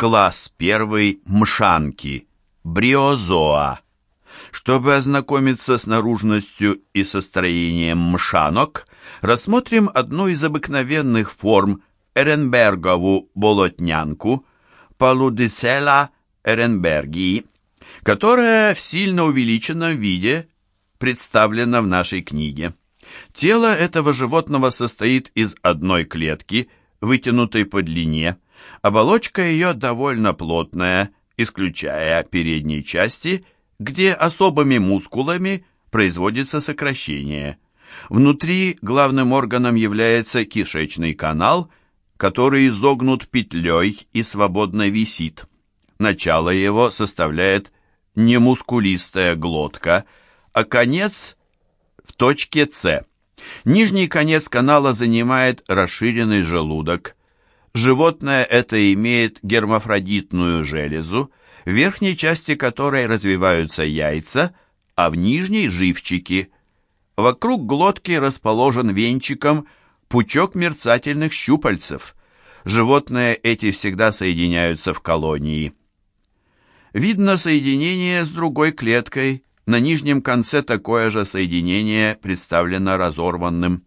Класс первый мшанки, бриозоа. Чтобы ознакомиться с наружностью и состроением мшанок, рассмотрим одну из обыкновенных форм Эренбергову болотнянку, Палудицела эренбергии, которая в сильно увеличенном виде представлена в нашей книге. Тело этого животного состоит из одной клетки, вытянутой по длине, Оболочка ее довольно плотная, исключая передней части, где особыми мускулами производится сокращение. Внутри главным органом является кишечный канал, который изогнут петлей и свободно висит. Начало его составляет не мускулистая глотка, а конец в точке С. Нижний конец канала занимает расширенный желудок, Животное это имеет гермафродитную железу, в верхней части которой развиваются яйца, а в нижней – живчики. Вокруг глотки расположен венчиком пучок мерцательных щупальцев. Животные эти всегда соединяются в колонии. Видно соединение с другой клеткой. На нижнем конце такое же соединение представлено разорванным.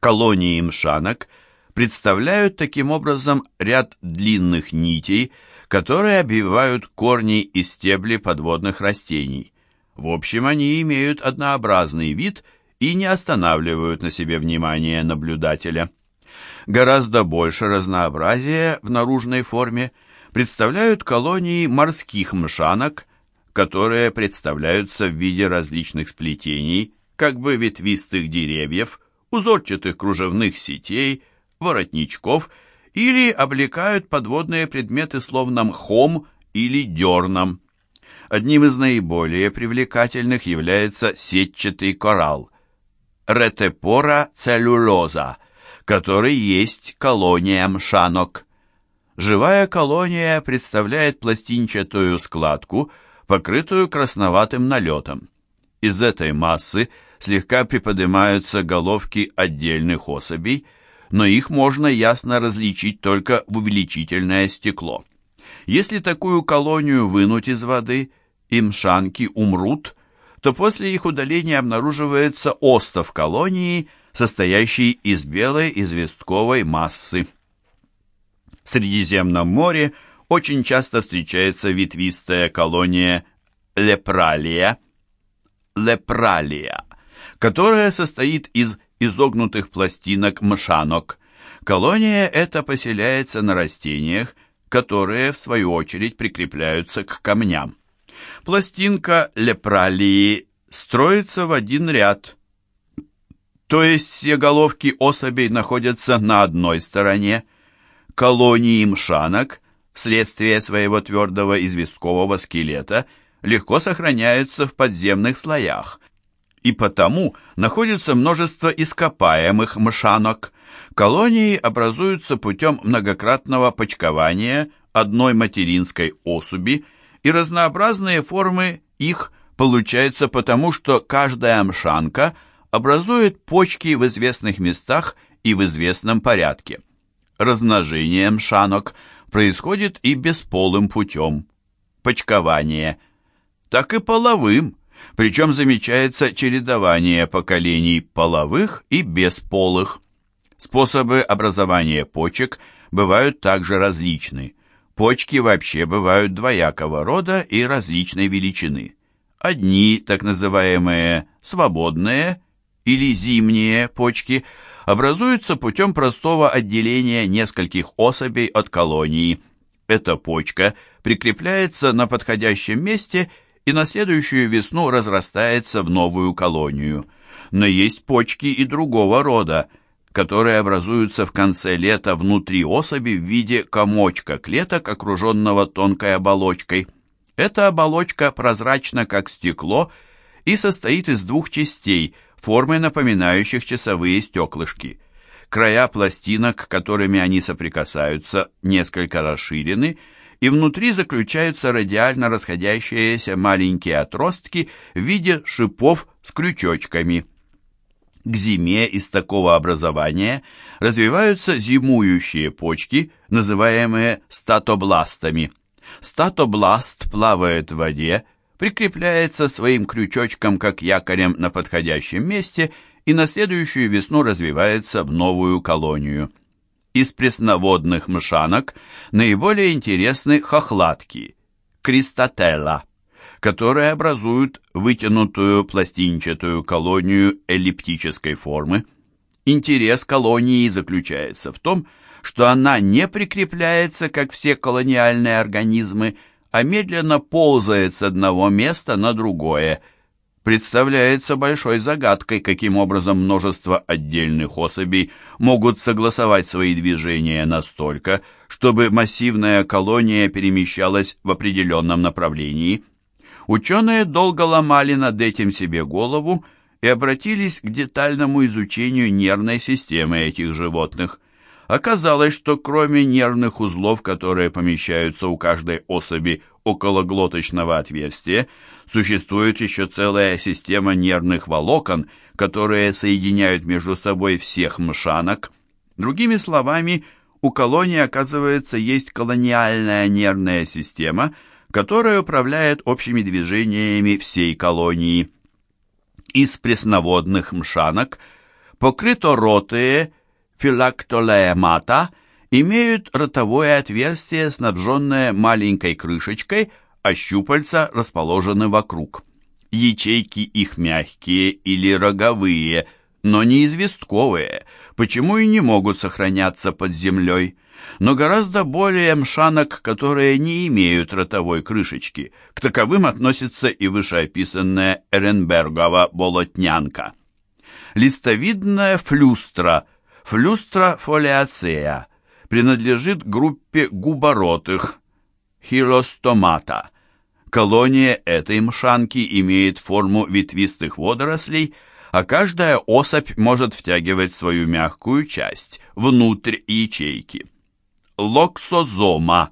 Колонии мшанок – представляют таким образом ряд длинных нитей, которые обвивают корни и стебли подводных растений. В общем, они имеют однообразный вид и не останавливают на себе внимание наблюдателя. Гораздо больше разнообразия в наружной форме представляют колонии морских мшанок, которые представляются в виде различных сплетений, как бы ветвистых деревьев, узорчатых кружевных сетей, воротничков или облекают подводные предметы словно мхом или дерном. Одним из наиболее привлекательных является сетчатый коралл ретепора целлюлоза, который есть колония мшанок. Живая колония представляет пластинчатую складку, покрытую красноватым налетом. Из этой массы слегка приподнимаются головки отдельных особей – но их можно ясно различить только в увеличительное стекло. Если такую колонию вынуть из воды, и мшанки умрут, то после их удаления обнаруживается остов колонии, состоящий из белой известковой массы. В Средиземном море очень часто встречается ветвистая колония лепралия, лепралия, которая состоит из изогнутых пластинок мшанок. Колония эта поселяется на растениях, которые, в свою очередь, прикрепляются к камням. Пластинка лепралии строится в один ряд, то есть все головки особей находятся на одной стороне. Колонии мшанок, вследствие своего твердого известкового скелета, легко сохраняются в подземных слоях, и потому находится множество ископаемых мшанок. Колонии образуются путем многократного почкования одной материнской особи, и разнообразные формы их получаются потому, что каждая мшанка образует почки в известных местах и в известном порядке. Размножение мшанок происходит и бесполым путем. Почкование. Так и половым – причем замечается чередование поколений половых и бесполых. Способы образования почек бывают также различны. Почки вообще бывают двоякого рода и различной величины. Одни, так называемые свободные или зимние почки, образуются путем простого отделения нескольких особей от колонии. Эта почка прикрепляется на подходящем месте и на следующую весну разрастается в новую колонию. Но есть почки и другого рода, которые образуются в конце лета внутри особи в виде комочка клеток, окруженного тонкой оболочкой. Эта оболочка прозрачна, как стекло, и состоит из двух частей, формой напоминающих часовые стеклышки. Края пластинок, которыми они соприкасаются, несколько расширены, и внутри заключаются радиально расходящиеся маленькие отростки в виде шипов с крючочками. К зиме из такого образования развиваются зимующие почки, называемые статобластами. Статобласт плавает в воде, прикрепляется своим крючочком как якорем на подходящем месте и на следующую весну развивается в новую колонию. Из пресноводных мшанок наиболее интересны хохлатки, кристотелла, которые образуют вытянутую пластинчатую колонию эллиптической формы. Интерес колонии заключается в том, что она не прикрепляется, как все колониальные организмы, а медленно ползает с одного места на другое. Представляется большой загадкой, каким образом множество отдельных особей могут согласовать свои движения настолько, чтобы массивная колония перемещалась в определенном направлении. Ученые долго ломали над этим себе голову и обратились к детальному изучению нервной системы этих животных – Оказалось, что кроме нервных узлов, которые помещаются у каждой особи около глоточного отверстия, существует еще целая система нервных волокон, которые соединяют между собой всех мшанок. Другими словами, у колонии, оказывается, есть колониальная нервная система, которая управляет общими движениями всей колонии. Из пресноводных мшанок покрыторотые филактолеемата имеют ротовое отверстие, снабженное маленькой крышечкой, а щупальца расположены вокруг. Ячейки их мягкие или роговые, но не известковые, почему и не могут сохраняться под землей. Но гораздо более мшанок, которые не имеют ротовой крышечки. К таковым относится и вышеописанная Эренбергова болотнянка. Листовидная флюстра – Флюстра фолиацея принадлежит группе губоротых хилостомата. Колония этой мшанки имеет форму ветвистых водорослей, а каждая особь может втягивать свою мягкую часть внутрь ячейки. Локсозома,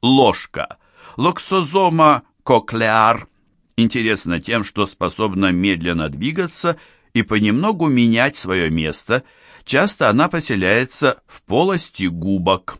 ложка, локсозома коклеар интересна тем, что способна медленно двигаться и понемногу менять свое место – Часто она поселяется в полости губок.